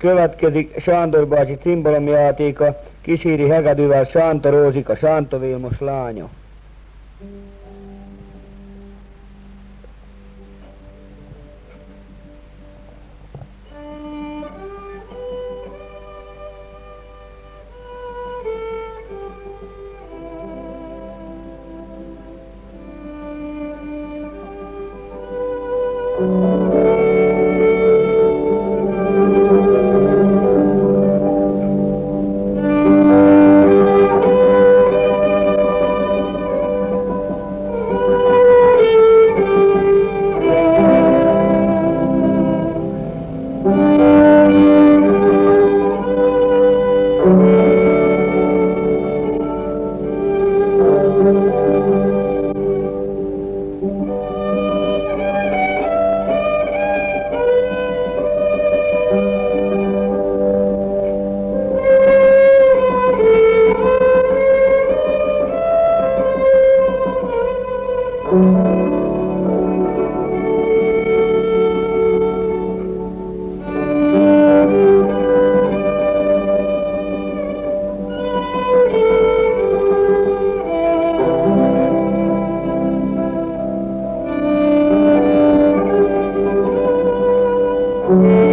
Következik Sándor bácsi cimbalomjátéka, kíséri hegedűvel Sánta Rózsika, Sánta Vilmos lánya. Mm. Mm-hmm.